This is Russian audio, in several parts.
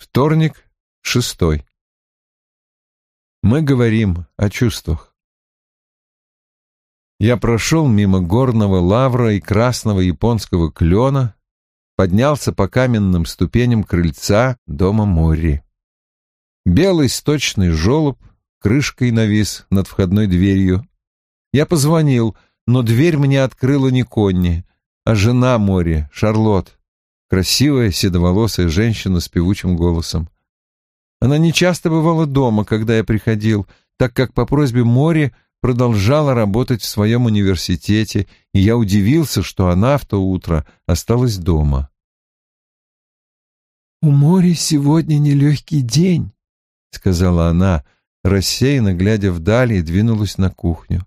Вторник, шестой. Мы говорим о чувствах. Я прошел мимо горного лавра и красного японского клена, поднялся по каменным ступеням крыльца дома Мори. Белый сточный желоб крышкой навис над входной дверью. Я позвонил, но дверь мне открыла не Конни, а жена Мори, Шарлотт красивая седоволосая женщина с певучим голосом. Она не часто бывала дома, когда я приходил, так как по просьбе Мори продолжала работать в своем университете, и я удивился, что она в то утро осталась дома. «У Мори сегодня нелегкий день», — сказала она, рассеянно глядя вдали и двинулась на кухню.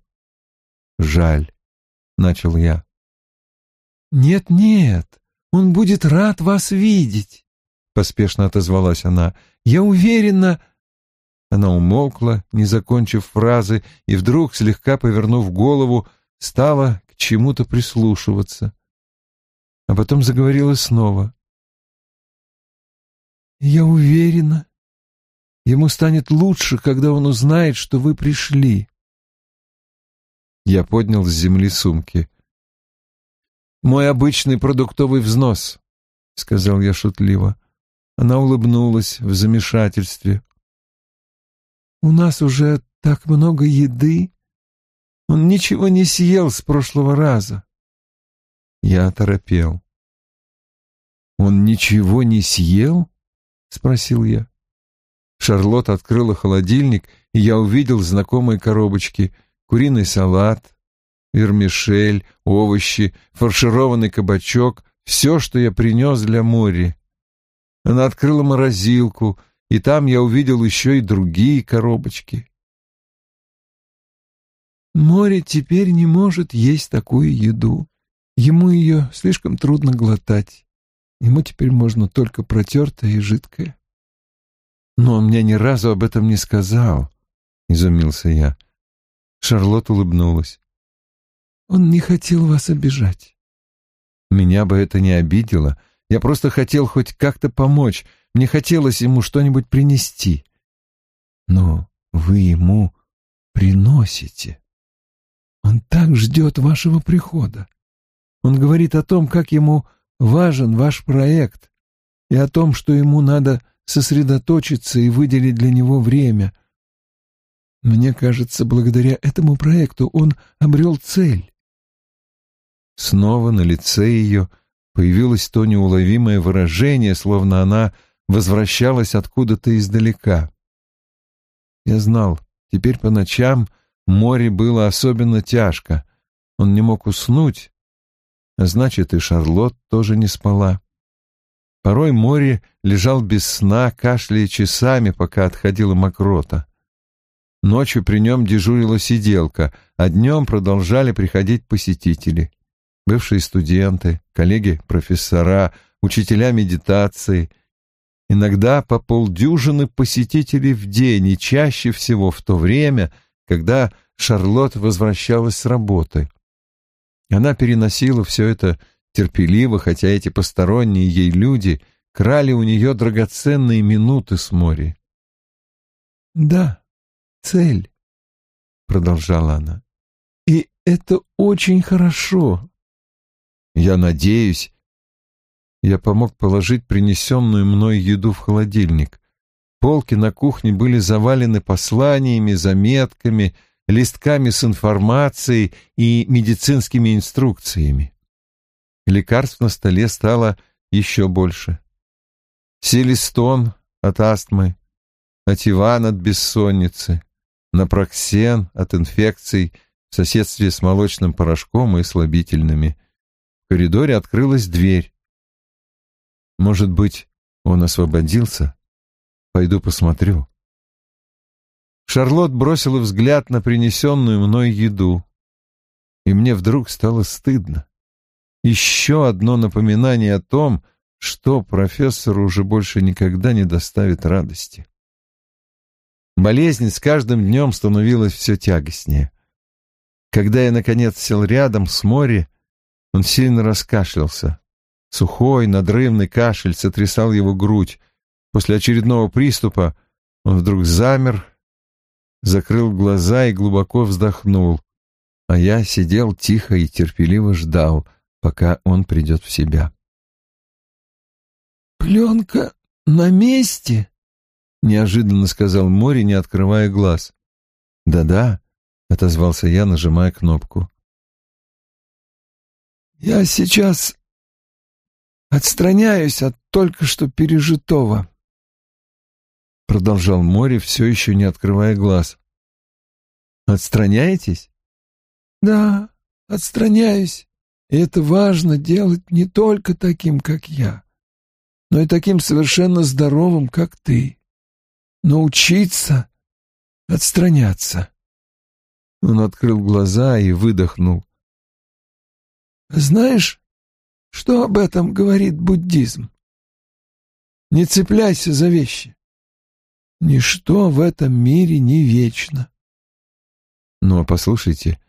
«Жаль», — начал я. «Нет-нет, он будет рад вас видеть, — поспешно отозвалась она. Я уверена... Она умолкла, не закончив фразы, и вдруг, слегка повернув голову, стала к чему-то прислушиваться. А потом заговорила снова. «Я уверена, ему станет лучше, когда он узнает, что вы пришли». Я поднял с земли сумки. «Мой обычный продуктовый взнос», — сказал я шутливо. Она улыбнулась в замешательстве. «У нас уже так много еды. Он ничего не съел с прошлого раза». Я оторопел. «Он ничего не съел?» — спросил я. Шарлотта открыла холодильник, и я увидел знакомые коробочки. Куриный салат, вермишель, овощи, фаршированный кабачок — все, что я принес для Мори. Она открыла морозилку, и там я увидел еще и другие коробочки. Море теперь не может есть такую еду. Ему ее слишком трудно глотать. Ему теперь можно только протертое и жидкое. Но он мне ни разу об этом не сказал, — изумился я. Шарлотта улыбнулась. Он не хотел вас обижать. Меня бы это не обидело. Я просто хотел хоть как-то помочь. Мне хотелось ему что-нибудь принести. Но вы ему приносите. Он так ждет вашего прихода. Он говорит о том, как ему важен ваш проект, и о том, что ему надо сосредоточиться и выделить для него время. Мне кажется, благодаря этому проекту он обрел цель. Снова на лице ее появилось то неуловимое выражение, словно она возвращалась откуда-то издалека. Я знал, теперь по ночам море было особенно тяжко. Он не мог уснуть, а значит, и Шарлотт тоже не спала. Порой море лежал без сна, кашляя часами, пока отходила мокрота. Ночью при нем дежурила сиделка, а днем продолжали приходить посетители бывшие студенты, коллеги-профессора, учителя медитации, иногда по полдюжины посетителей в день и чаще всего в то время, когда Шарлотт возвращалась с работы. Она переносила все это терпеливо, хотя эти посторонние ей люди крали у нее драгоценные минуты с моря. «Да, цель», — продолжала она, — «и это очень хорошо, я надеюсь. Я помог положить принесенную мной еду в холодильник. Полки на кухне были завалены посланиями, заметками, листками с информацией и медицинскими инструкциями. Лекарств на столе стало еще больше. Селистон от астмы, ативан от бессонницы, напроксен от инфекций в соседстве с молочным порошком и слабительными – коридоре открылась дверь. Может быть, он освободился? Пойду посмотрю. Шарлотт бросила взгляд на принесенную мной еду, и мне вдруг стало стыдно. Еще одно напоминание о том, что профессору уже больше никогда не доставит радости. Болезнь с каждым днем становилась все тягостнее. Когда я, наконец, сел рядом с Мори, он сильно раскашлялся. Сухой, надрывный кашель сотрясал его грудь. После очередного приступа он вдруг замер, закрыл глаза и глубоко вздохнул, а я сидел тихо и терпеливо ждал, пока он придет в себя. «Пленка на месте?» — неожиданно сказал Мори, не открывая глаз. «Да-да», — отозвался я, нажимая кнопку. «Я сейчас отстраняюсь от только что пережитого», — продолжал Мори, все еще не открывая глаз. «Отстраняетесь?» «Да, отстраняюсь, и это важно делать не только таким, как я, но и таким совершенно здоровым, как ты. Научиться отстраняться». Он открыл глаза и выдохнул. Знаешь, что об этом говорит буддизм? Не цепляйся за вещи. Ничто в этом мире не вечно. Но ну, а послушайте,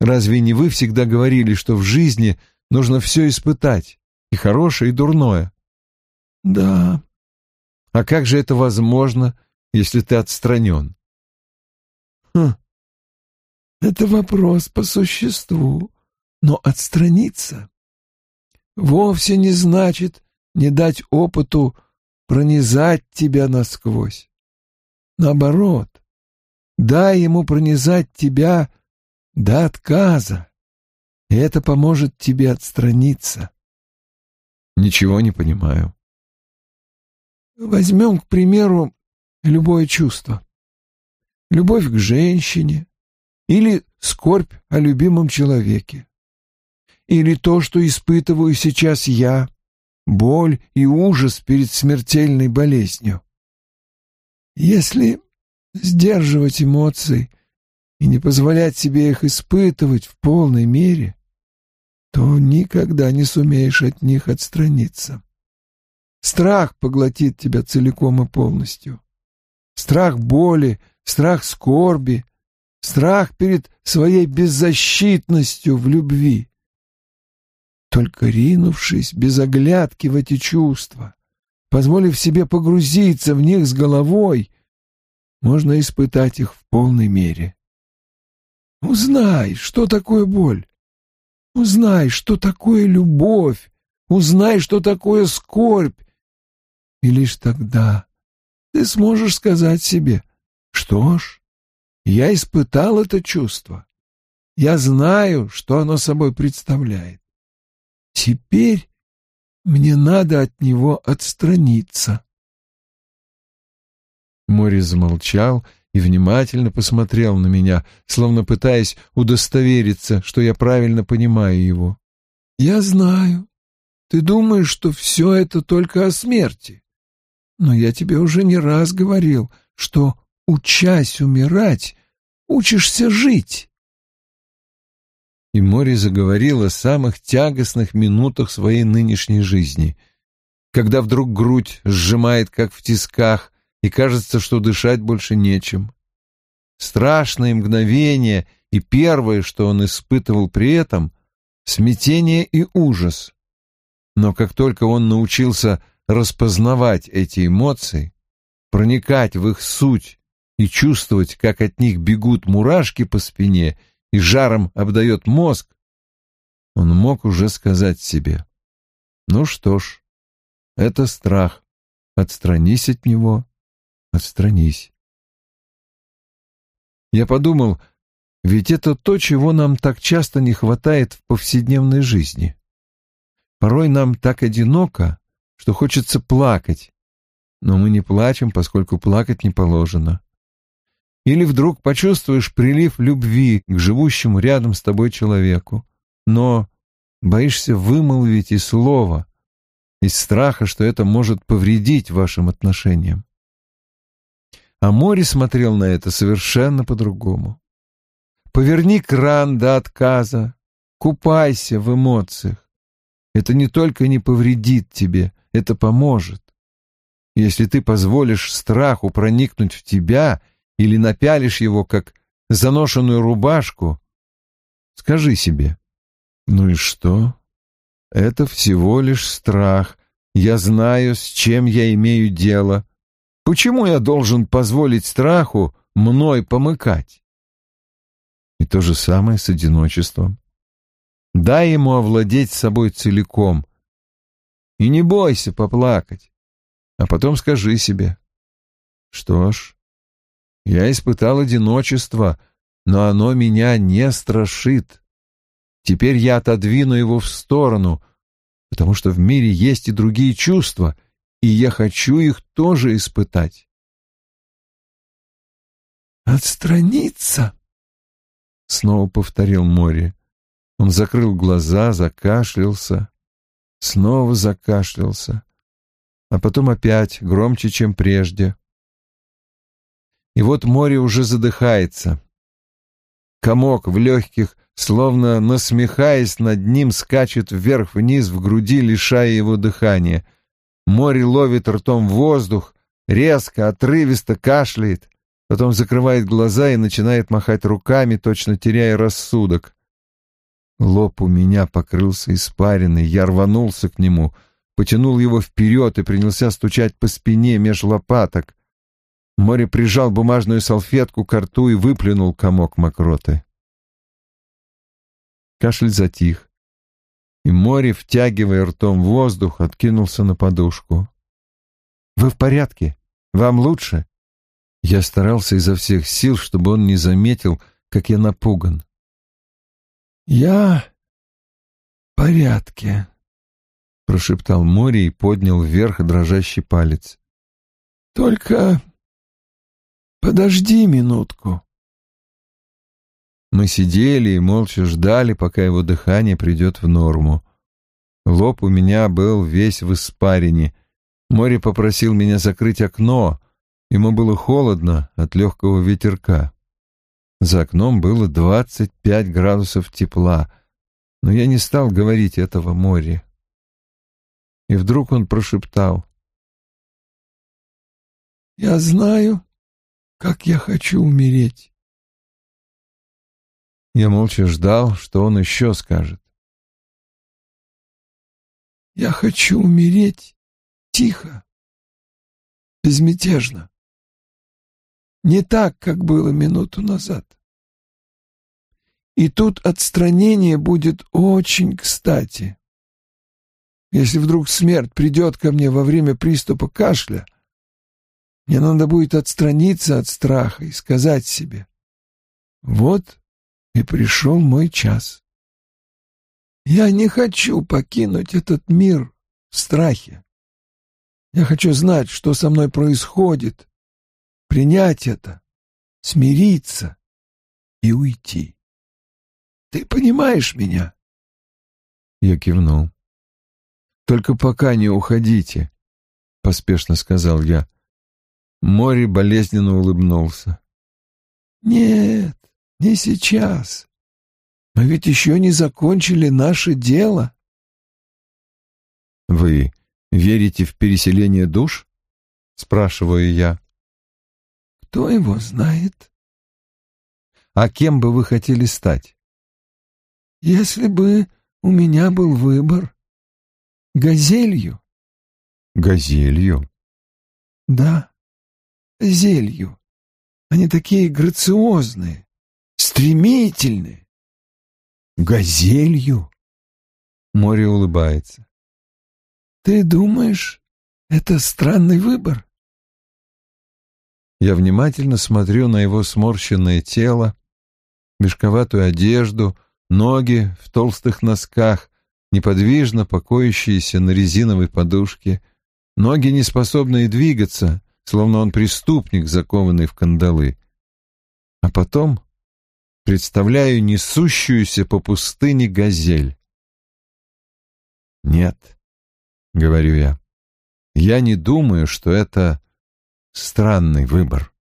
разве не вы всегда говорили, что в жизни нужно все испытать, и хорошее, и дурное? Да. А как же это возможно, если ты отстранен? Хм. Это вопрос по существу. Но отстраниться вовсе не значит не дать опыту пронизать тебя насквозь. Наоборот, дай ему пронизать тебя до отказа, и это поможет тебе отстраниться. Ничего не понимаю. Возьмем, к примеру, любое чувство. Любовь к женщине или скорбь о любимом человеке или то, что испытываю сейчас я, боль и ужас перед смертельной болезнью. Если сдерживать эмоции и не позволять себе их испытывать в полной мере, то никогда не сумеешь от них отстраниться. Страх поглотит тебя целиком и полностью. Страх боли, страх скорби, страх перед своей беззащитностью в любви. Только ринувшись без оглядки в эти чувства, позволив себе погрузиться в них с головой, можно испытать их в полной мере. Узнай, что такое боль. Узнай, что такое любовь. Узнай, что такое скорбь. И лишь тогда ты сможешь сказать себе, что ж, я испытал это чувство. Я знаю, что оно собой представляет. Теперь мне надо от него отстраниться. Мори замолчал и внимательно посмотрел на меня, словно пытаясь удостовериться, что я правильно понимаю его. «Я знаю. Ты думаешь, что все это только о смерти. Но я тебе уже не раз говорил, что, учась умирать, учишься жить и море заговорило о самых тягостных минутах своей нынешней жизни, когда вдруг грудь сжимает, как в тисках, и кажется, что дышать больше нечем. Страшное мгновение, и первое, что он испытывал при этом — смятение и ужас. Но как только он научился распознавать эти эмоции, проникать в их суть и чувствовать, как от них бегут мурашки по спине — и жаром обдает мозг, он мог уже сказать себе, ну что ж, это страх, отстранись от него, отстранись. Я подумал, ведь это то, чего нам так часто не хватает в повседневной жизни. Порой нам так одиноко, что хочется плакать, но мы не плачем, поскольку плакать не положено. Или вдруг почувствуешь прилив любви к живущему рядом с тобой человеку, но боишься вымолвить и слова из страха, что это может повредить вашим отношениям. А море смотрел на это совершенно по-другому. Поверни кран до отказа, купайся в эмоциях. Это не только не повредит тебе, это поможет. Если ты позволишь страху проникнуть в тебя — или напялишь его, как заношенную рубашку, скажи себе, ну и что? Это всего лишь страх, Я знаю, с чем я имею дело. Почему я должен позволить страху мной помыкать? И то же самое с одиночеством. Дай ему овладеть собой целиком. И не бойся поплакать. А потом скажи себе. Что ж, я испытал одиночество, но оно меня не страшит. Теперь я отодвину его в сторону, потому что в мире есть и другие чувства, и я хочу их тоже испытать. «Отстраниться!» — снова повторил море. Он закрыл глаза, закашлялся, снова закашлялся, а потом опять громче, чем прежде. И вот море уже задыхается. Комок в легких, словно насмехаясь над ним, скачет вверх-вниз в груди, лишая его дыхания. Море ловит ртом воздух, резко, отрывисто кашляет, потом закрывает глаза и начинает махать руками, точно теряя рассудок. Лоб у меня покрылся испариной, я рванулся к нему, потянул его вперед и принялся стучать по спине меж лопаток. Море прижал бумажную салфетку к рту и выплюнул комок мокроты. Кашель затих, и море, втягивая ртом воздух, откинулся на подушку. «Вы в порядке? Вам лучше?» Я старался изо всех сил, чтобы он не заметил, как я напуган. «Я в порядке», — прошептал море и поднял вверх дрожащий палец. «Только Подожди минутку. Мы сидели и молча ждали, пока его дыхание придет в норму. Лоб у меня был весь в испарине. Море попросил меня закрыть окно. Ему было холодно от легкого ветерка. За окном было двадцать пять градусов тепла, но я не стал говорить этого море. И вдруг он прошептал. «Я знаю, как я хочу умереть. Я молча ждал, что он еще скажет. Я хочу умереть тихо, безмятежно. Не так, как было минуту назад. И тут отстранение будет очень кстати. Если вдруг смерть придет ко мне во время приступа кашля, мне надо будет отстраниться от страха и сказать себе, вот и пришел мой час. Я не хочу покинуть этот мир в страхе. Я хочу знать, что со мной происходит, принять это, смириться и уйти. Ты понимаешь меня? Я кивнул. «Только пока не уходите», — поспешно сказал я. Мори болезненно улыбнулся. «Нет, не сейчас. Мы ведь еще не закончили наше дело». «Вы верите в переселение душ?» — спрашиваю я. «Кто его знает?» «А кем бы вы хотели стать?» «Если бы у меня был выбор. Газелью». «Газелью?» «Да зелью. Они такие грациозные, стремительные. Газелью. Море улыбается. Ты думаешь, это странный выбор? Я внимательно смотрю на его сморщенное тело, мешковатую одежду, ноги в толстых носках, неподвижно покоящиеся на резиновой подушке, ноги, не способные двигаться, словно он преступник, закованный в кандалы. А потом представляю несущуюся по пустыне газель. «Нет», — говорю я, — «я не думаю, что это странный выбор».